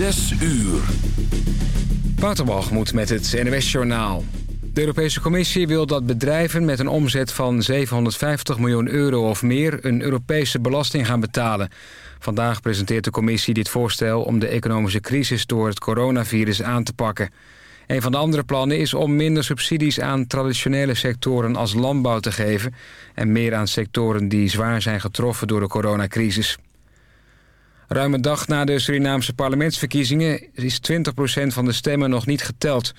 Zes uur. moet met het NWS-journaal. De Europese Commissie wil dat bedrijven met een omzet van 750 miljoen euro of meer... een Europese belasting gaan betalen. Vandaag presenteert de Commissie dit voorstel om de economische crisis door het coronavirus aan te pakken. Een van de andere plannen is om minder subsidies aan traditionele sectoren als landbouw te geven... en meer aan sectoren die zwaar zijn getroffen door de coronacrisis. Ruim een dag na de Surinaamse parlementsverkiezingen is 20% van de stemmen nog niet geteld.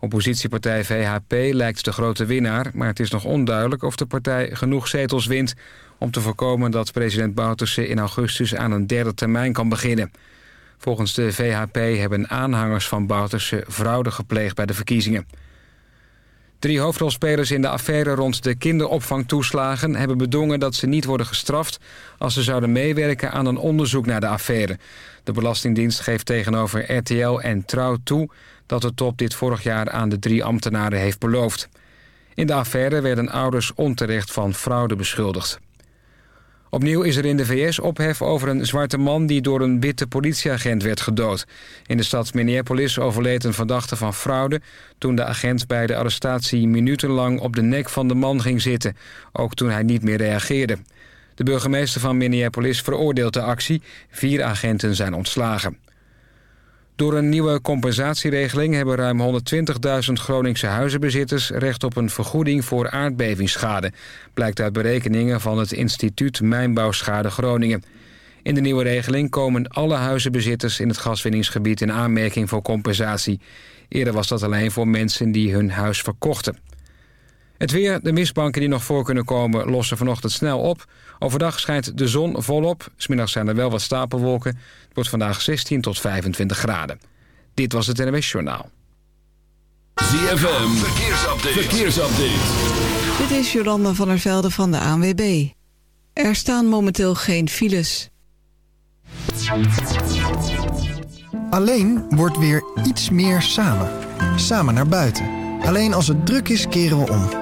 Oppositiepartij VHP lijkt de grote winnaar, maar het is nog onduidelijk of de partij genoeg zetels wint om te voorkomen dat president Bouterse in augustus aan een derde termijn kan beginnen. Volgens de VHP hebben aanhangers van Bouterse fraude gepleegd bij de verkiezingen. Drie hoofdrolspelers in de affaire rond de kinderopvangtoeslagen... hebben bedongen dat ze niet worden gestraft... als ze zouden meewerken aan een onderzoek naar de affaire. De Belastingdienst geeft tegenover RTL en Trouw toe... dat de top dit vorig jaar aan de drie ambtenaren heeft beloofd. In de affaire werden ouders onterecht van fraude beschuldigd. Opnieuw is er in de VS ophef over een zwarte man die door een witte politieagent werd gedood. In de stad Minneapolis overleed een verdachte van fraude... toen de agent bij de arrestatie minutenlang op de nek van de man ging zitten. Ook toen hij niet meer reageerde. De burgemeester van Minneapolis veroordeelt de actie. Vier agenten zijn ontslagen. Door een nieuwe compensatieregeling hebben ruim 120.000 Groningse huizenbezitters recht op een vergoeding voor aardbevingsschade. Blijkt uit berekeningen van het instituut Mijnbouwschade Groningen. In de nieuwe regeling komen alle huizenbezitters in het gaswinningsgebied in aanmerking voor compensatie. Eerder was dat alleen voor mensen die hun huis verkochten. Het weer, de mistbanken die nog voor kunnen komen, lossen vanochtend snel op. Overdag schijnt de zon volop. Smiddags zijn er wel wat stapelwolken. Het wordt vandaag 16 tot 25 graden. Dit was het NWS Journaal. ZFM, verkeersupdate. verkeersupdate. Dit is Jolanda van der Velde van de ANWB. Er staan momenteel geen files. Alleen wordt weer iets meer samen. Samen naar buiten. Alleen als het druk is, keren we om.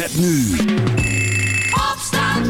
Met nu. Opstand.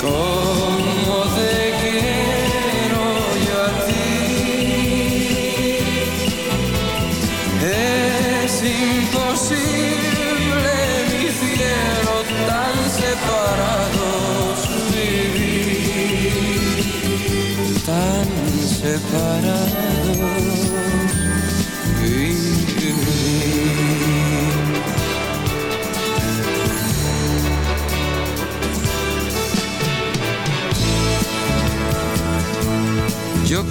Como te quiero a ti, es imposible, mi fiero tan separado su vivir, tan para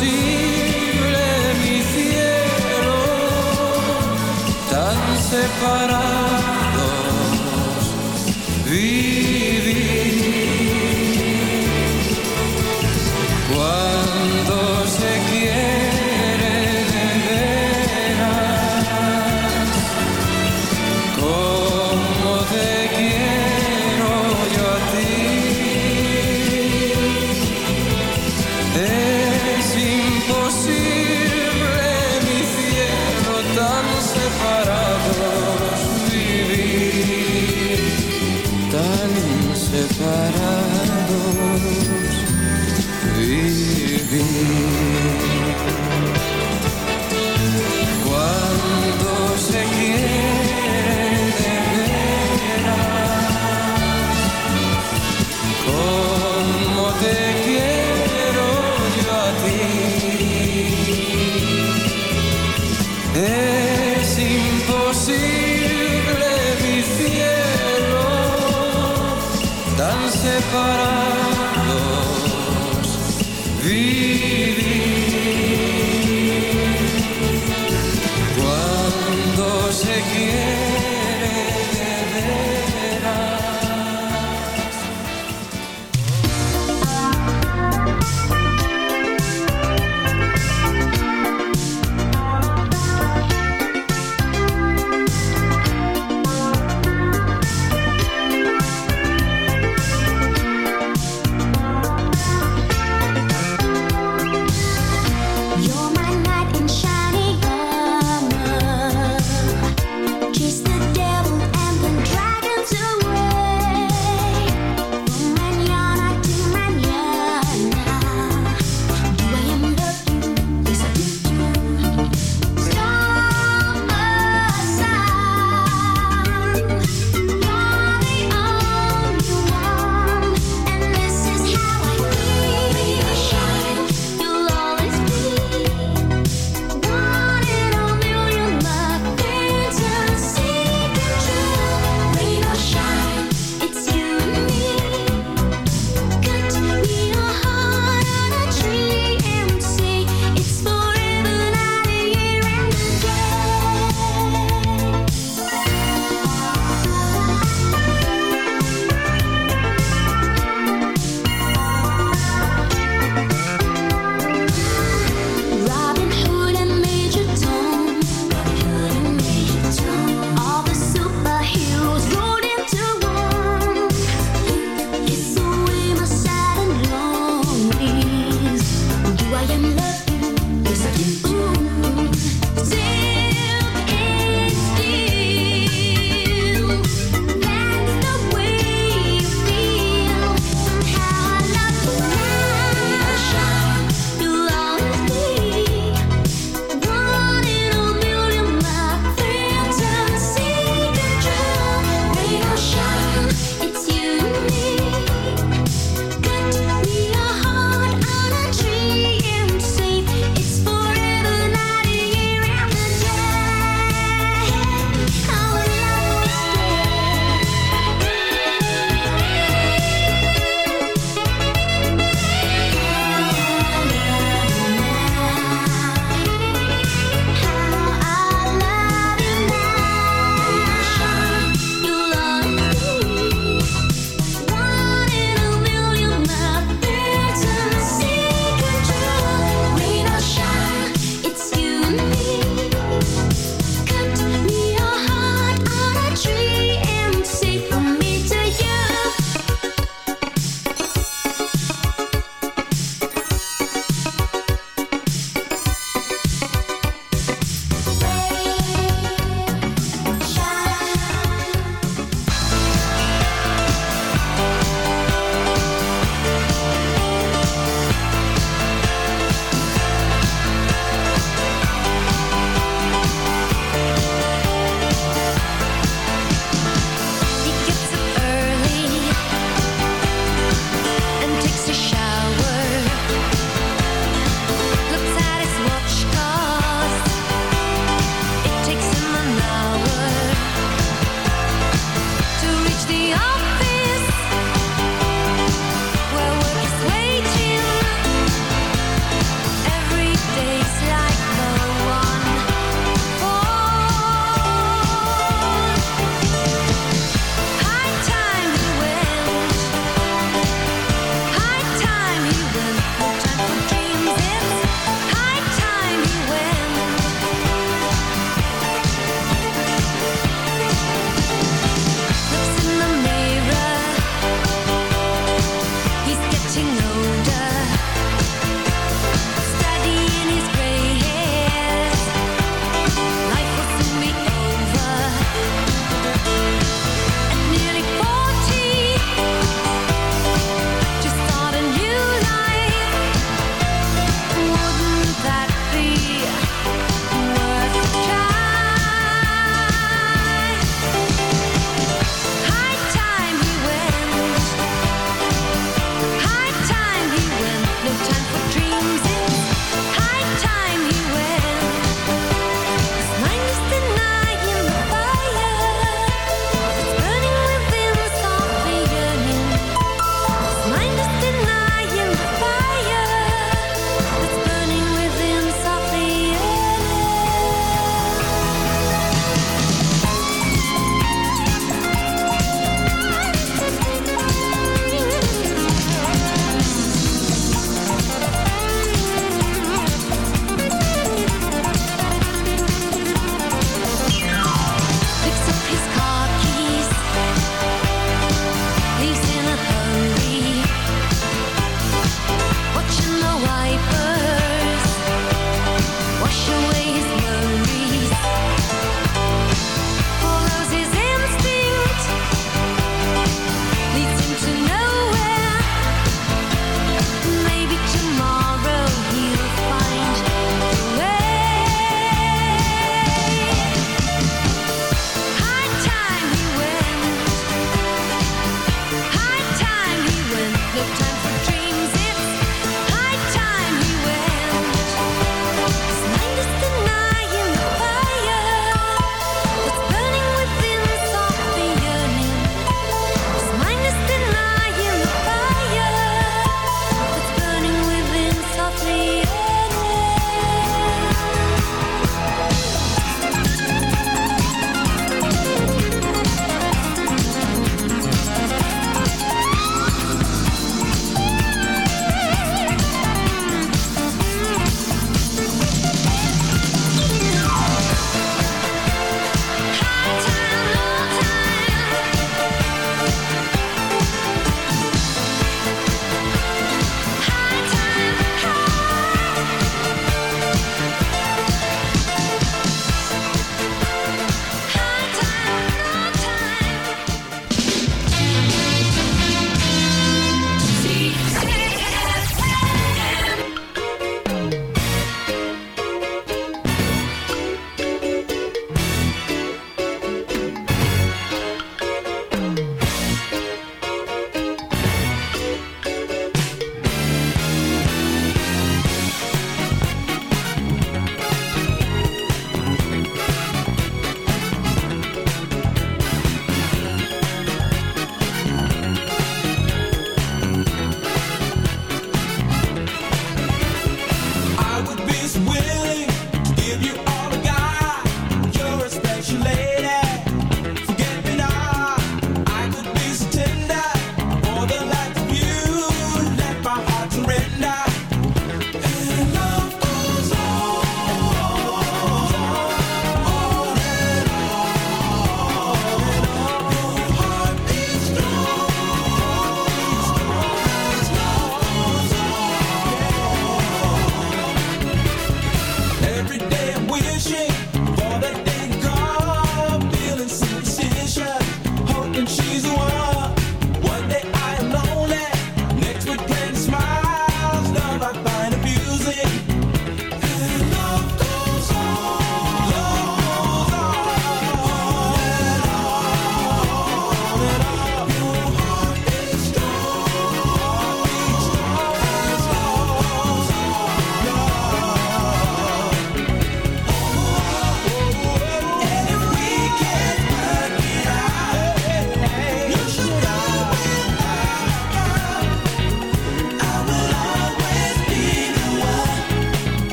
imposible mi cielo tan separado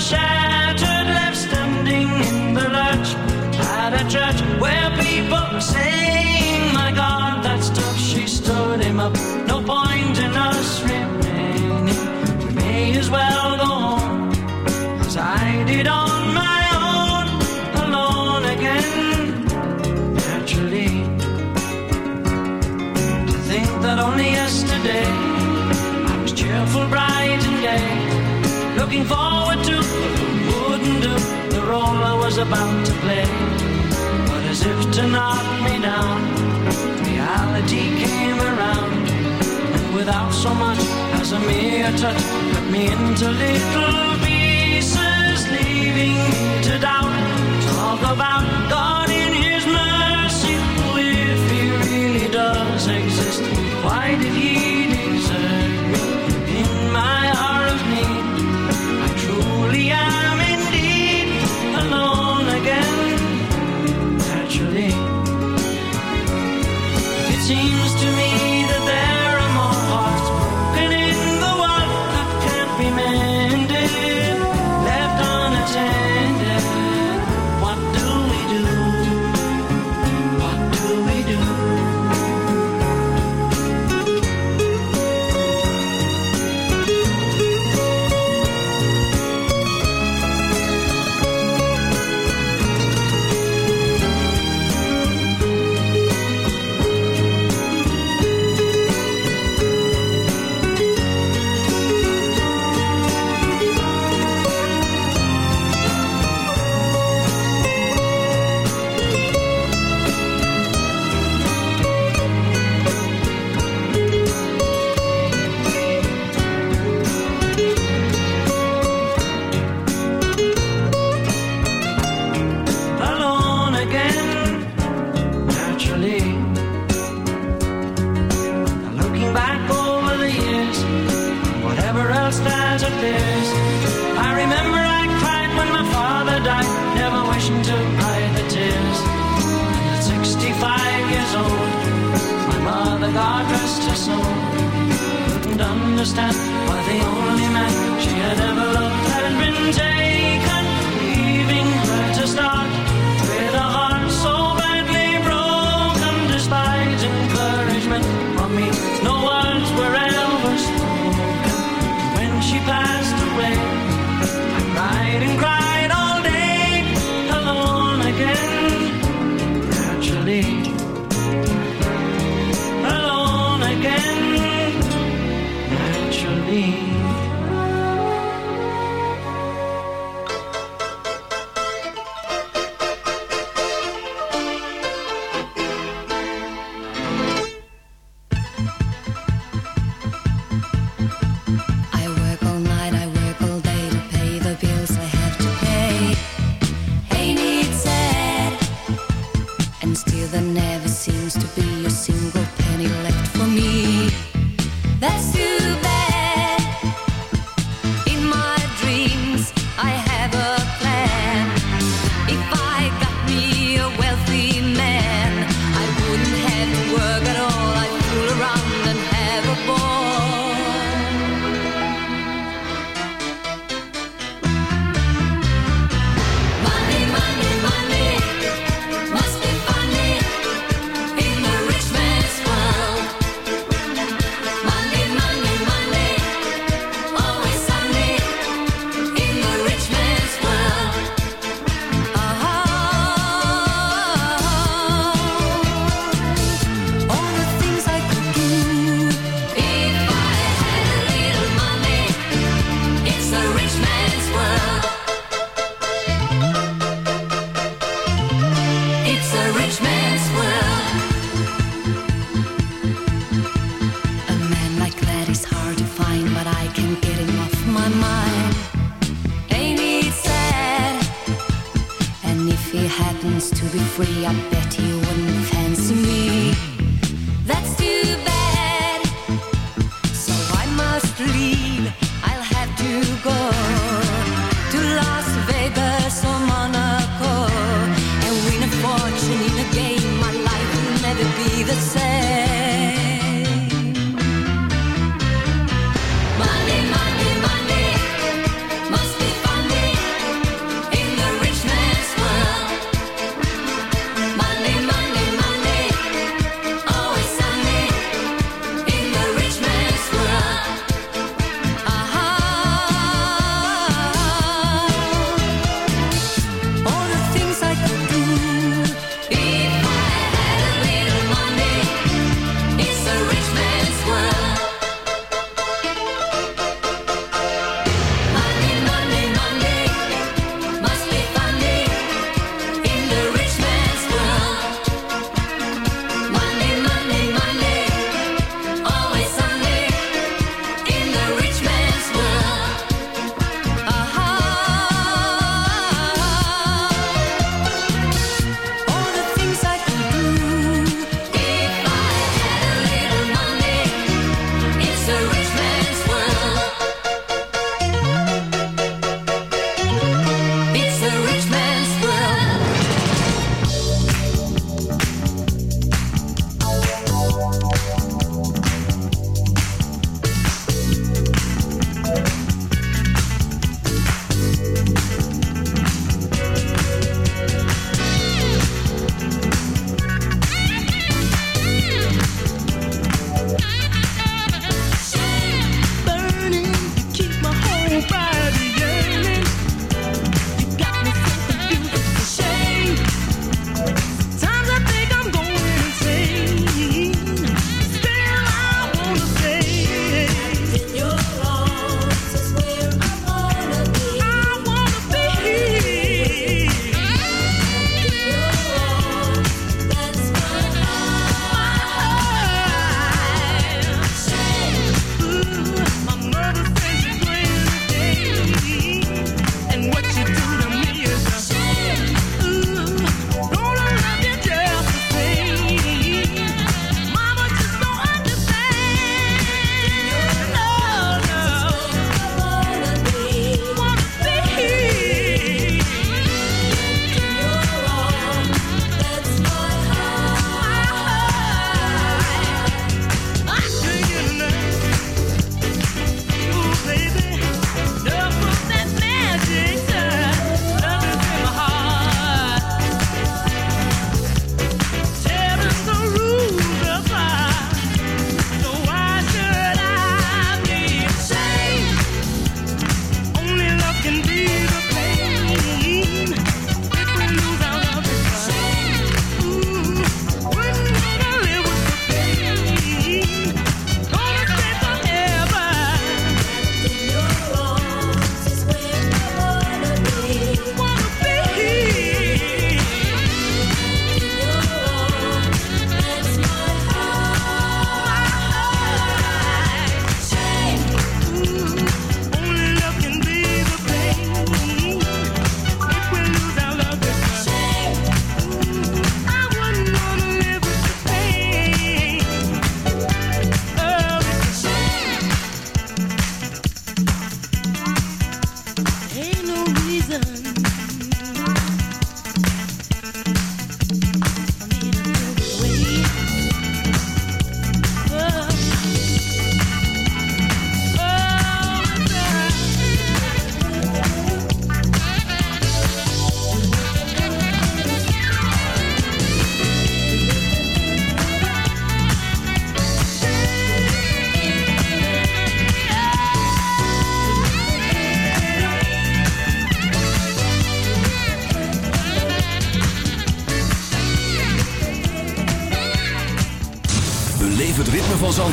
shine. about to play. But as if to knock me down, reality came around. And without so much as a mere touch, cut me into little pieces, leaving me to doubt, talk about God.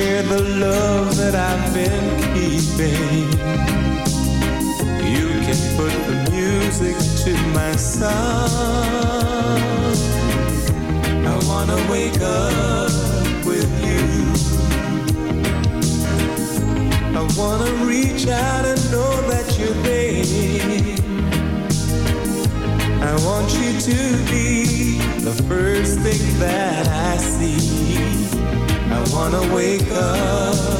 share the love that I've been keeping. Music to my song. I wanna wake up with you. I wanna reach out and know that you're there. I want you to be the first thing that I see. I wanna wake up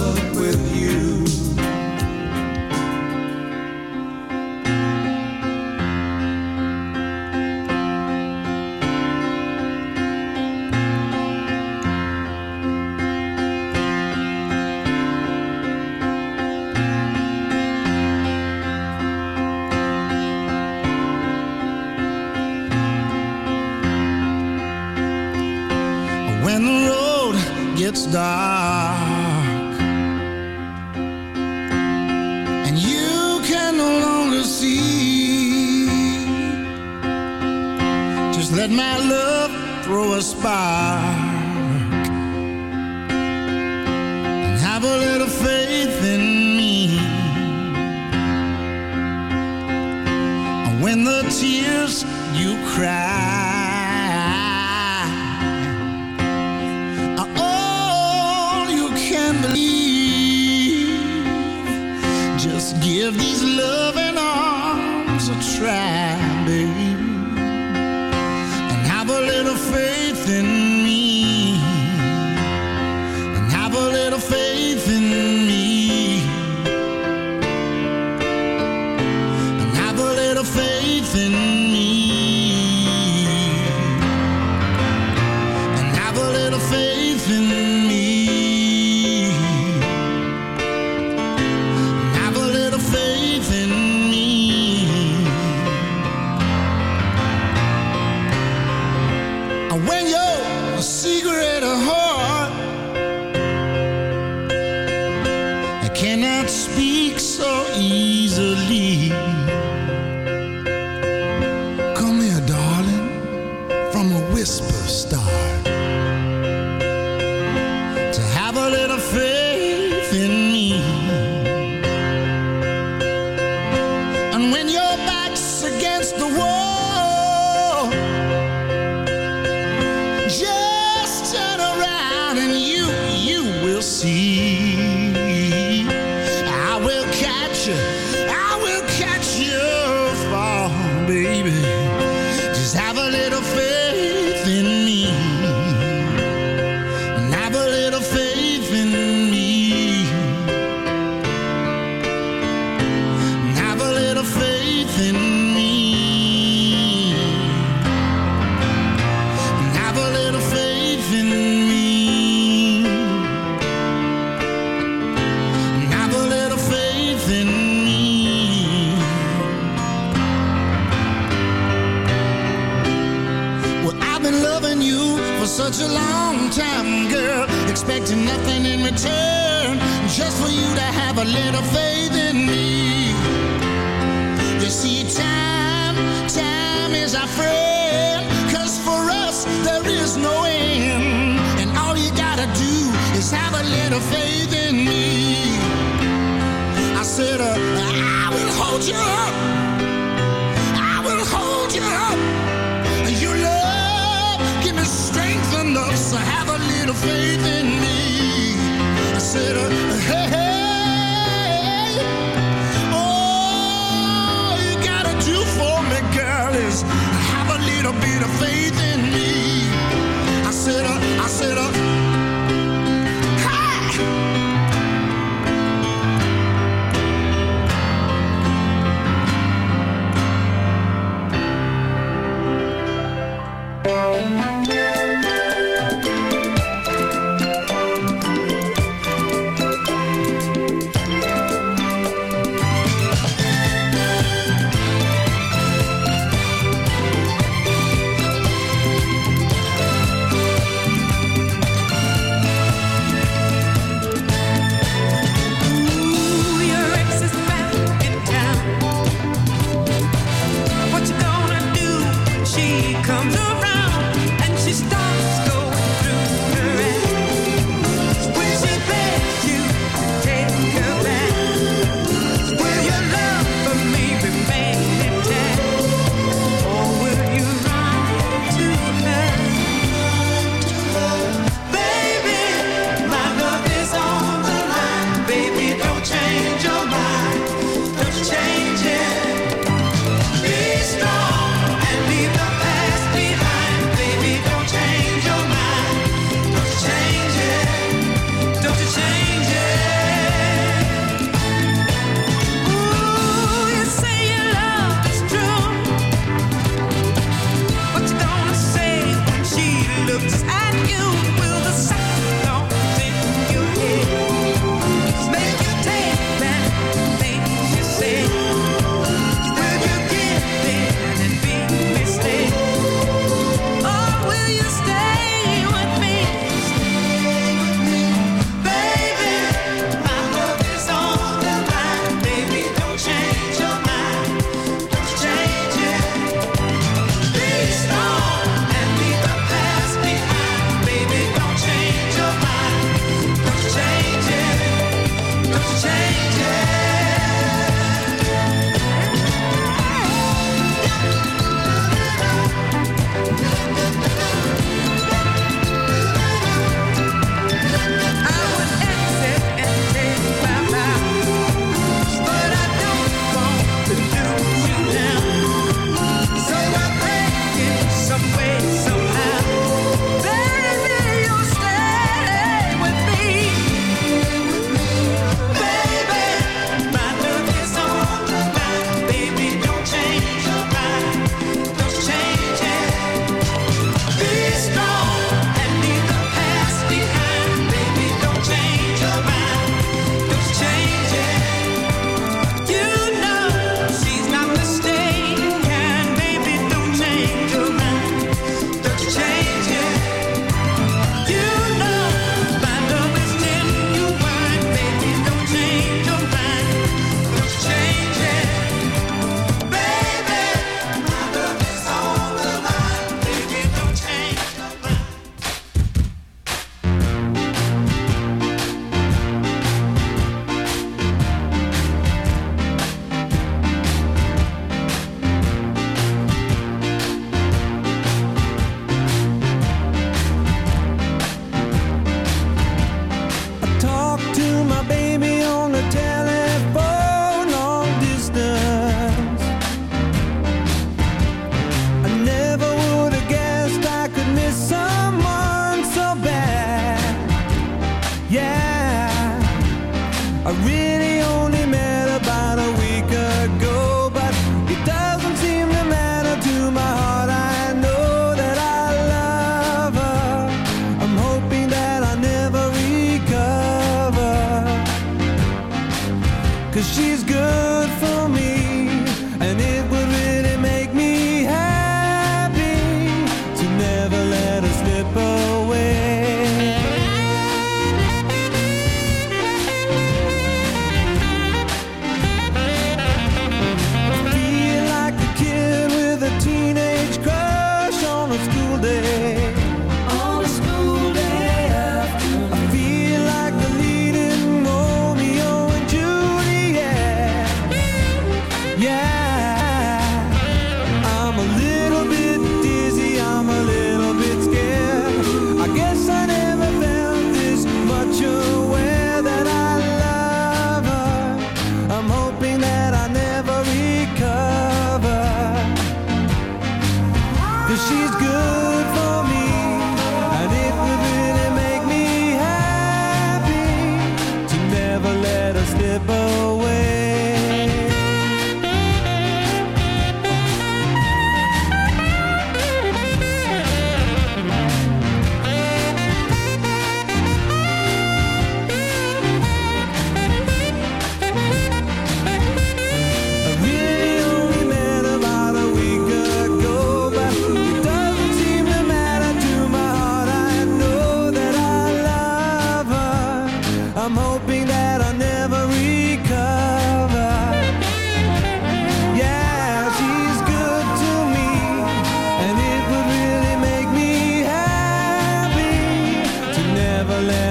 left.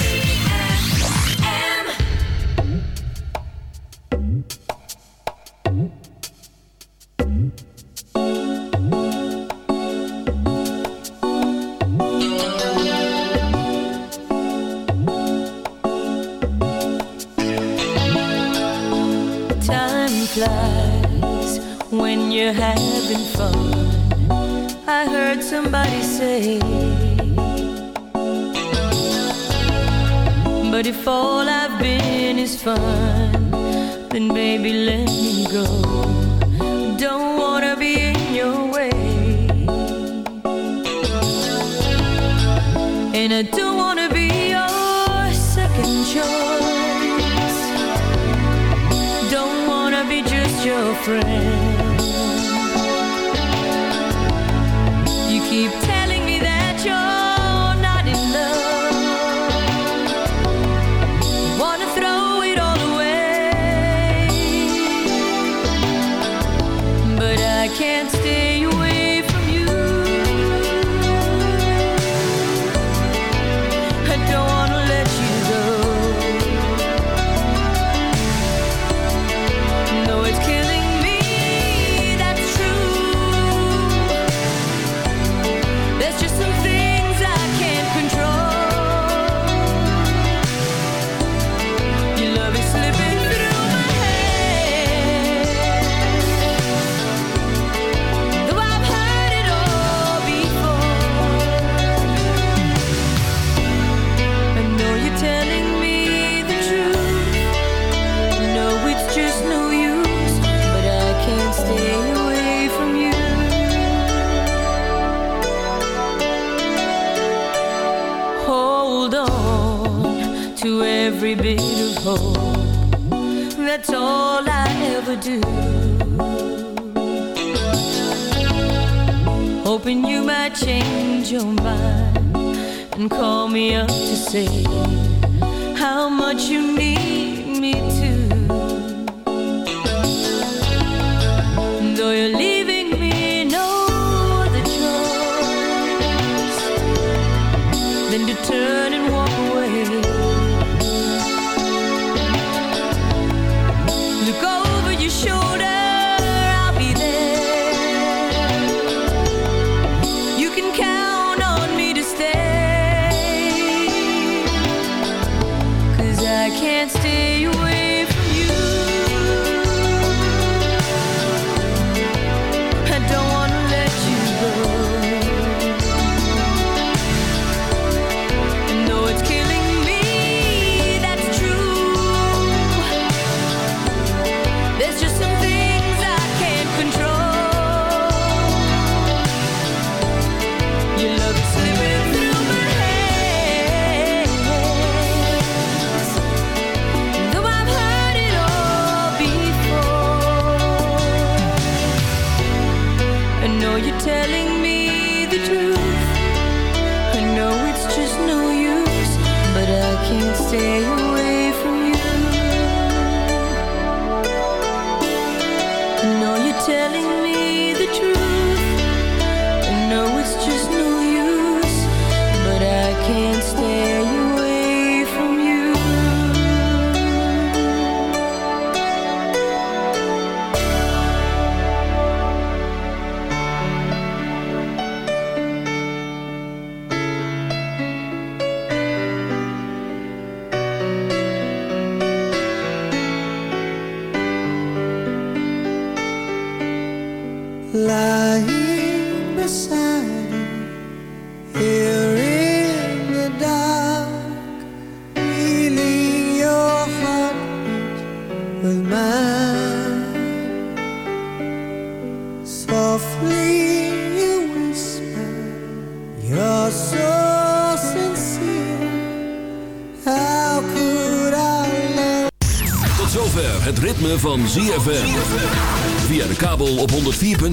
then baby, let me go.